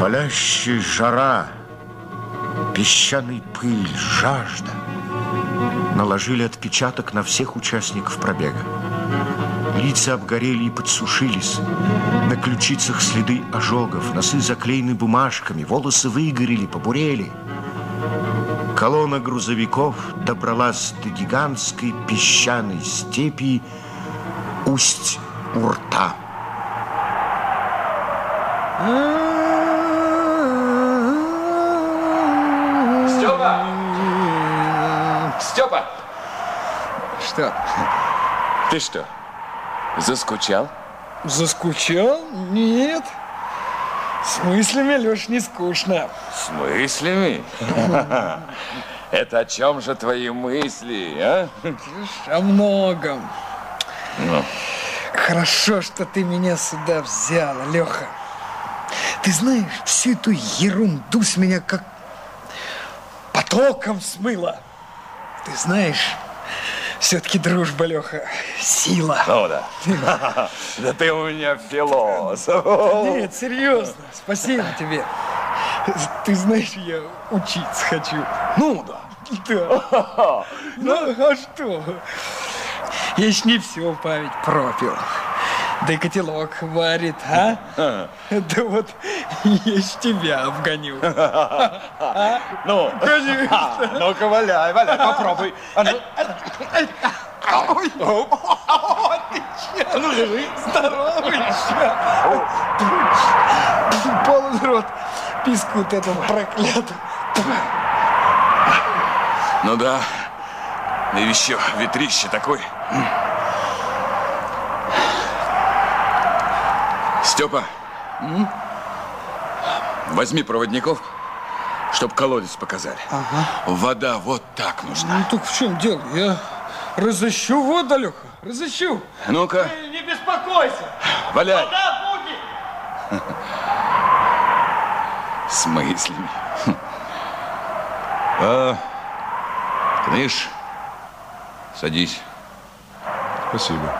Палящая жара, песчаный пыль, жажда наложили отпечаток на всех участников пробега. Лица обгорели и подсушились. На ключицах следы ожогов, носы заклеены бумажками, волосы выгорели, побурели. Колонна грузовиков добралась до гигантской песчаной степи Усть-Урта. Степа! Степа! Что? Ты что, заскучал? Заскучал? Нет. С мыслями, Леш, не скучно. С мыслями? Это о чем же твои мысли, а? О многом. Ну, Хорошо, что ты меня сюда взяла, Леха. Ты знаешь, всю эту ерунду с меня как потоком смыло. Ты знаешь, все-таки дружба, Леха, сила. ну да. Да ты у меня философ. Нет, серьезно, спасибо тебе. Ты знаешь, я учиться хочу. Ну да. Да. Ну, а что? Я ж не все память пропил. Да и котелок варит, а? Да вот ж тебя обгоню. Ну, Конечно. ну-ка, валяй, валяй, попробуй. А ну, Ой, ну, лежи. здоровый Полон рот пискут этому проклятому. Ну да. И еще ветрище такой. Степа, возьми проводников, чтоб колодец показали. Вода вот так нужна. Ну так в чем дело? Я разыщу воду, Леха, разыщу. Ну-ка, Не беспокойся. валяй. Да, будет. С мыслями. А, Кныш, садись. Спасибо.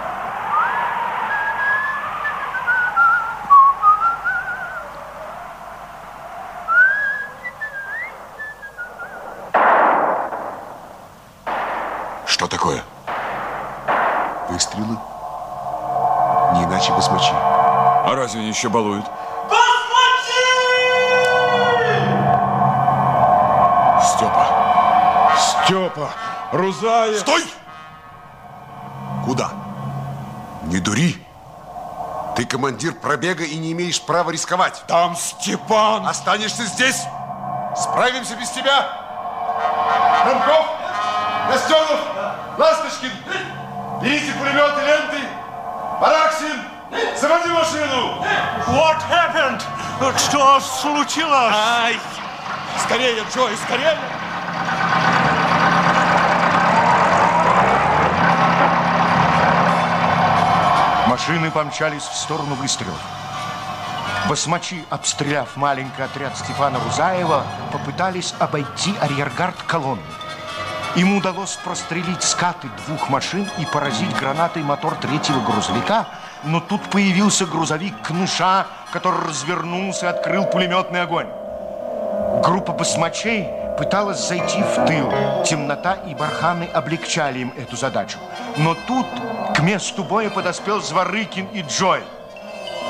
Что такое? Выстрелы? Не иначе басмачи. А разве они еще балуют? Степа! Степа! Рузаев! Стой! Куда? Не дури. Ты командир пробега и не имеешь права рисковать. Там Степан! Останешься здесь. Справимся без тебя. Рамков, Настенов, Ласточкин, берите пулеметы, ленты. Бараксин, заводи машину. What happened? Что случилось? Ай! Скорее, Джой, скорее! Машины помчались в сторону выстрелов. Басмачи, обстреляв маленький отряд Степана Рузаева, попытались обойти арьергард колонны. Им удалось прострелить скаты двух машин и поразить гранатой мотор третьего грузовика, но тут появился грузовик Кныша, который развернулся и открыл пулеметный огонь. Группа басмачей пыталась зайти в тыл. Темнота и барханы облегчали им эту задачу. Но тут к месту боя подоспел Зворыкин и Джой.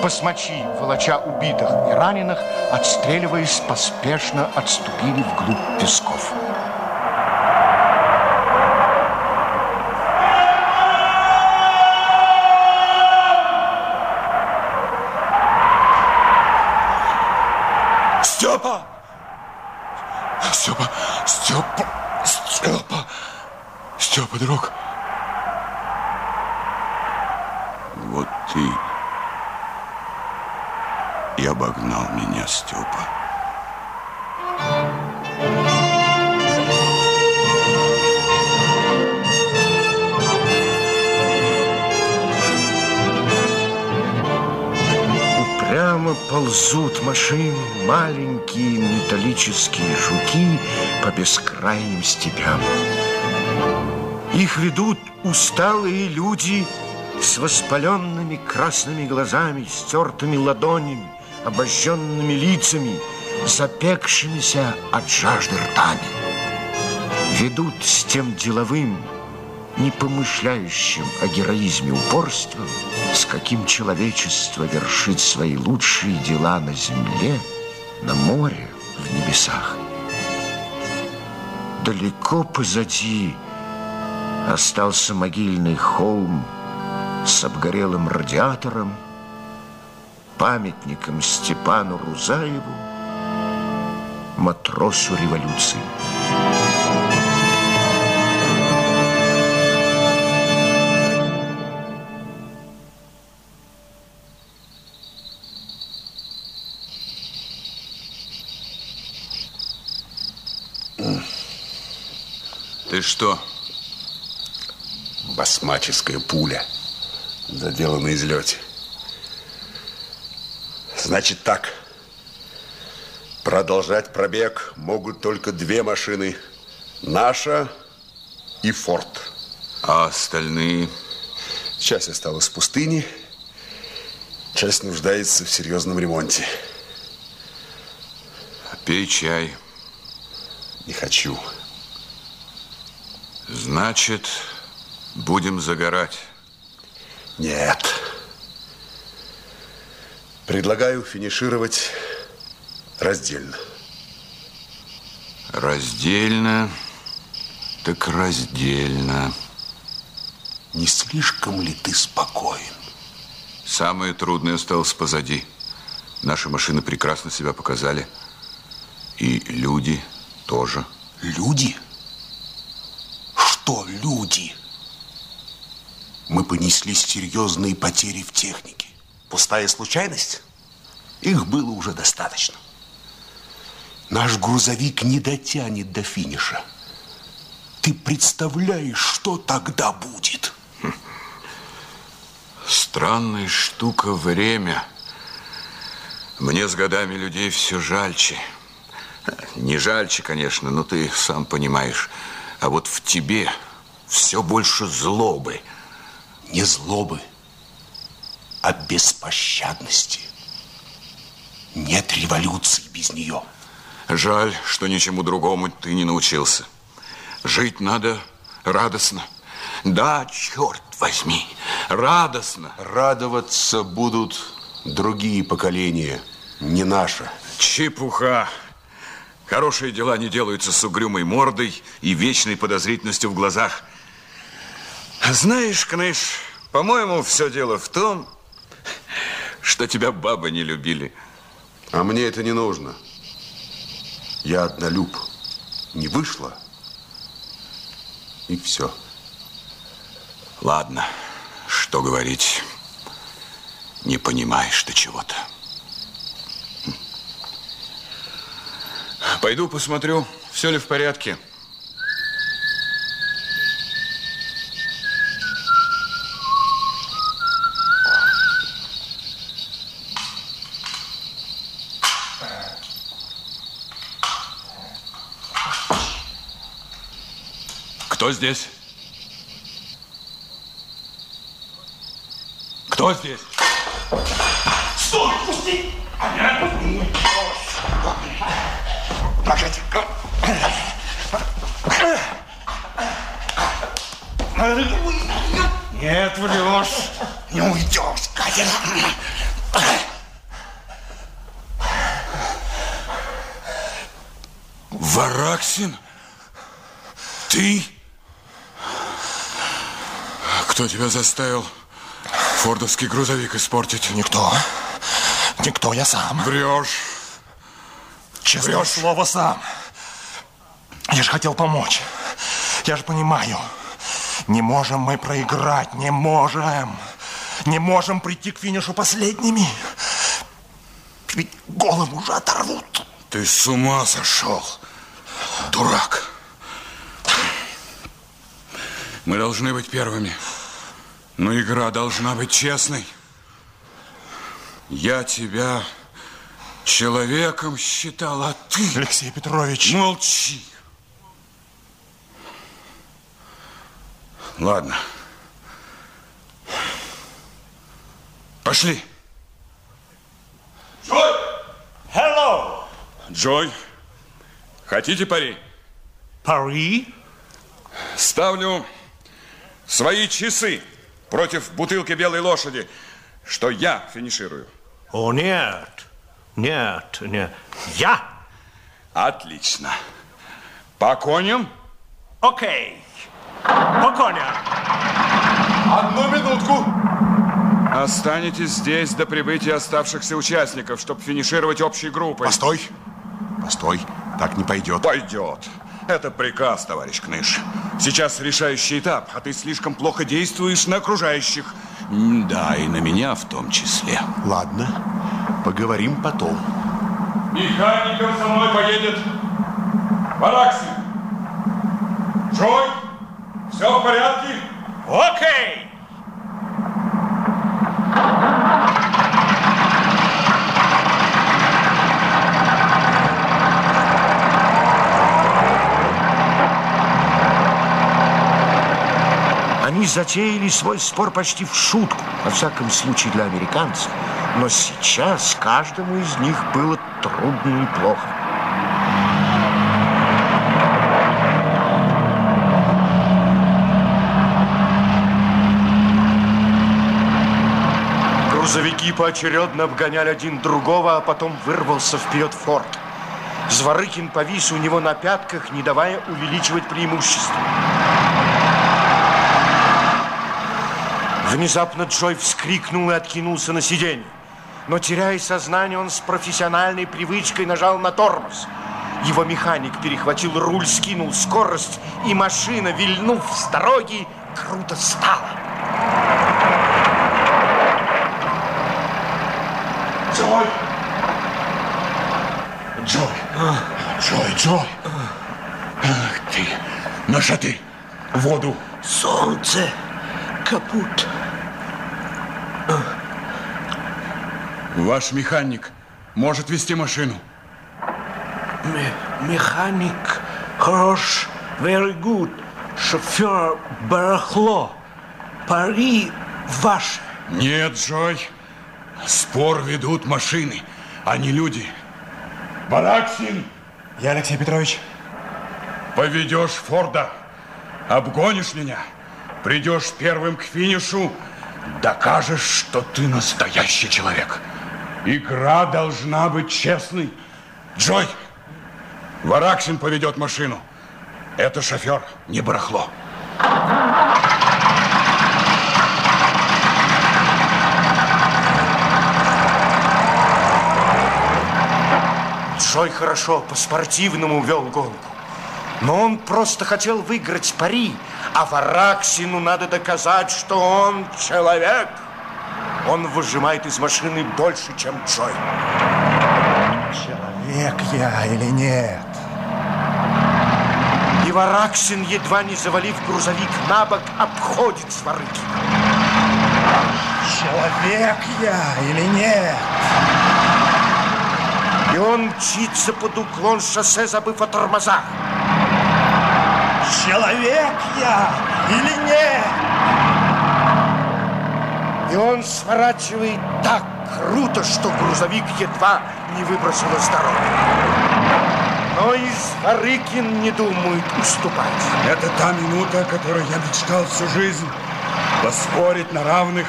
Басмачи, волоча убитых и раненых, отстреливаясь, поспешно отступили вглубь песков. Степа! Степа! Степа! Степа! Степа, друг. Вот ты и обогнал меня, Степа. По ползут машины, маленькие металлические жуки по бескрайним степям. Их ведут усталые люди с воспаленными красными глазами, стертыми ладонями, обожженными лицами, запекшимися от жажды ртами. Ведут с тем деловым, не помышляющим о героизме упорством, с каким человечество вершит свои лучшие дела на земле, на море, в небесах. Далеко позади остался могильный холм с обгорелым радиатором, памятником Степану Рузаеву, матросу революции. Что? Басмаческая пуля задела на излете. Значит так. Продолжать пробег могут только две машины. Наша и Форд. А остальные? Часть осталась в пустыне, часть нуждается в серьезном ремонте. Пей чай. Не хочу. Значит, будем загорать. Нет. Предлагаю финишировать раздельно. Раздельно, так раздельно. Не слишком ли ты спокоен? Самое трудное осталось позади. Наши машины прекрасно себя показали. И люди тоже. Люди? Что люди? Мы понесли серьезные потери в технике. Пустая случайность? Их было уже достаточно. Наш грузовик не дотянет до финиша. Ты представляешь, что тогда будет? Странная штука время. Мне с годами людей все жальче. Не жальче, конечно, но ты сам понимаешь. А вот в тебе все больше злобы. Не злобы, а беспощадности. Нет революции без нее. Жаль, что ничему другому ты не научился. Жить надо радостно. Да, черт возьми, радостно. Радоваться будут другие поколения, не наше. Чепуха. Хорошие дела не делаются с угрюмой мордой и вечной подозрительностью в глазах. Знаешь, Кныш, по-моему, все дело в том, что тебя бабы не любили. А мне это не нужно. Я однолюб. Не вышло. И все. Ладно, что говорить. Не понимаешь ты чего-то. Пойду посмотрю, все ли в порядке. Кто здесь? Кто здесь? Стой, пусти! Погоди. Нет, врешь. Не уйдешь, Катя. Вараксин? Ты? Кто тебя заставил фордовский грузовик испортить? Никто. Никто, я сам. Врешь. Честное Врешь. слово, сам. Я же хотел помочь. Я же понимаю. Не можем мы проиграть, не можем. Не можем прийти к финишу последними. Ведь голову уже оторвут. Ты с ума сошел, дурак. Мы должны быть первыми. Но игра должна быть честной. Я тебя Человеком считал, а ты... Алексей Петрович. Молчи. Ладно. Пошли. Джой! Hello! Джой, хотите пари? Пари? Ставлю свои часы против бутылки белой лошади, что я финиширую. О, нет. Нет, нет. Я? Отлично. По коням? Окей. По коням. Одну минутку. Останетесь здесь до прибытия оставшихся участников, чтобы финишировать общей группой. Постой. Постой. Так не пойдет. Пойдет. Это приказ, товарищ Кныш. Сейчас решающий этап, а ты слишком плохо действуешь на окружающих. Да, и на меня в том числе. Ладно, поговорим потом. Механиком со мной поедет Вараксин. Джой, все в порядке? Окей. Они затеяли свой спор почти в шутку, во всяком случае для американцев. Но сейчас каждому из них было трудно и плохо. Грузовики поочередно обгоняли один другого, а потом вырвался вперед Форд. Зворыкин повис у него на пятках, не давая увеличивать преимущество. Внезапно Джой вскрикнул и откинулся на сиденье. Но, теряя сознание, он с профессиональной привычкой нажал на тормоз. Его механик перехватил руль, скинул скорость, и машина, вильнув с дороги, круто стала. Джой! Джой! Джой, Джой! Ах ты! Наша ты! В воду! Солнце, капут. Ваш механик может вести машину. Ме- механик хорош, very good. Шофер барахло. Пари ваш. Нет, Джой. Спор ведут машины, а не люди. Бараксин, Я, Алексей Петрович. поведешь Форда, обгонишь меня, придешь первым к финишу, докажешь, что ты настоящий человек. Игра должна быть честной. Джой, Вараксин поведет машину. Это шофер, не барахло. Джой хорошо, по-спортивному вел гонку. Но он просто хотел выиграть пари, а Вараксину надо доказать, что он человек. Он выжимает из машины больше, чем Джой. Человек я или нет? И Вараксин, едва не завалив грузовик на бок, обходит Сварыкина. Человек я или нет? И он мчится под уклон шоссе, забыв о тормозах. Человек я или нет? Он сворачивает так круто, что грузовик едва не выбросило с дороги. Но и Сварыкин не думает уступать. Это та минута, о которой я мечтал всю жизнь. Поспорить на равных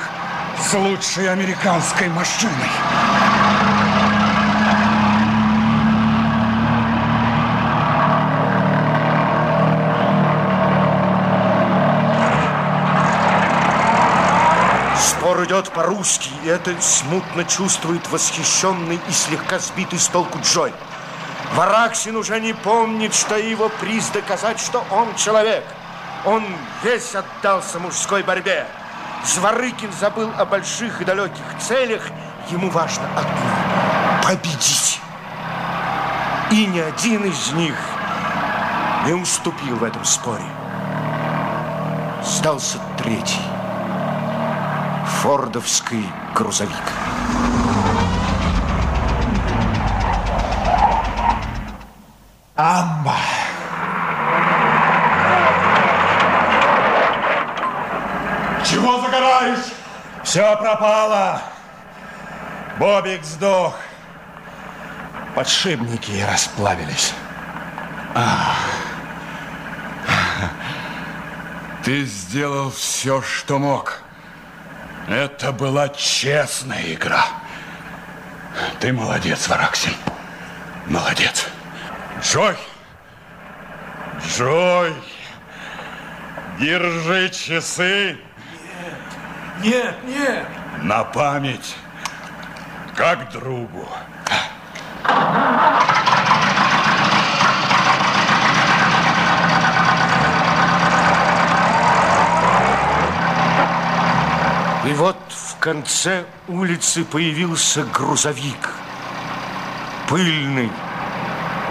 с лучшей американской машиной. Спор идет по-русски, и это смутно чувствует восхищенный и слегка сбитый с толку Джой. Вараксин уже не помнит, что его приз доказать, что он человек. Он весь отдался мужской борьбе. Зворыкин забыл о больших и далеких целях. Ему важно одно – победить. И ни один из них не уступил в этом споре. Сдался третий фордовский грузовик. Амба. Чего загораешь? Все пропало. Бобик сдох. Подшипники расплавились. Ты сделал все, что мог. Это была честная игра. Ты молодец, Вараксин. Молодец. Джой! Джой! Держи часы. Нет, нет. На память. Как другу. И вот в конце улицы появился грузовик. Пыльный,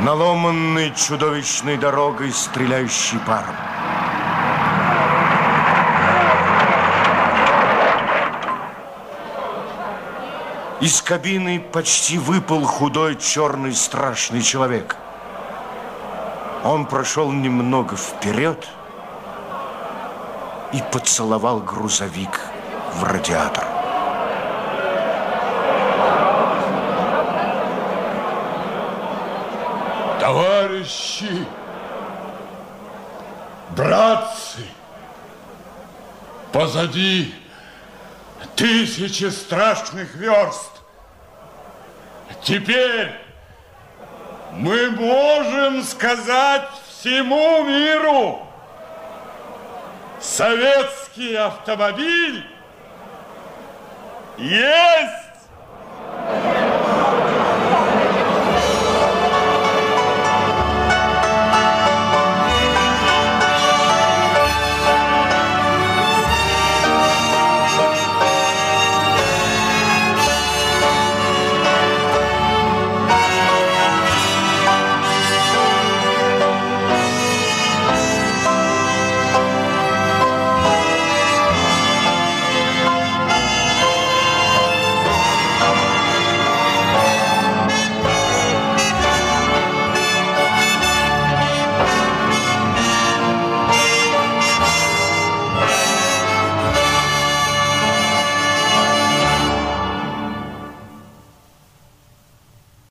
наломанный чудовищной дорогой, стреляющий паром. Из кабины почти выпал худой, черный, страшный человек. Он прошел немного вперед и поцеловал грузовик в радиатор. Товарищи, братцы, позади тысячи страшных верст. Теперь мы можем сказать всему миру, советский автомобиль есть